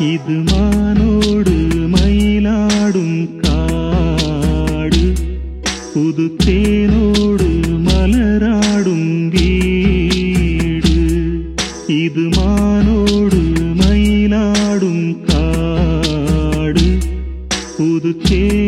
இது மானோடு மயிலாடும் காடு. புது தேனோடு மலராடும் வீடு. இது மானோடு மயிலாடும் காடு. புது தேன்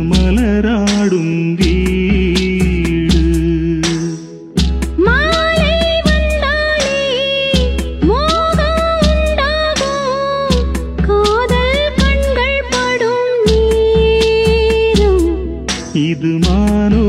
இது மானோ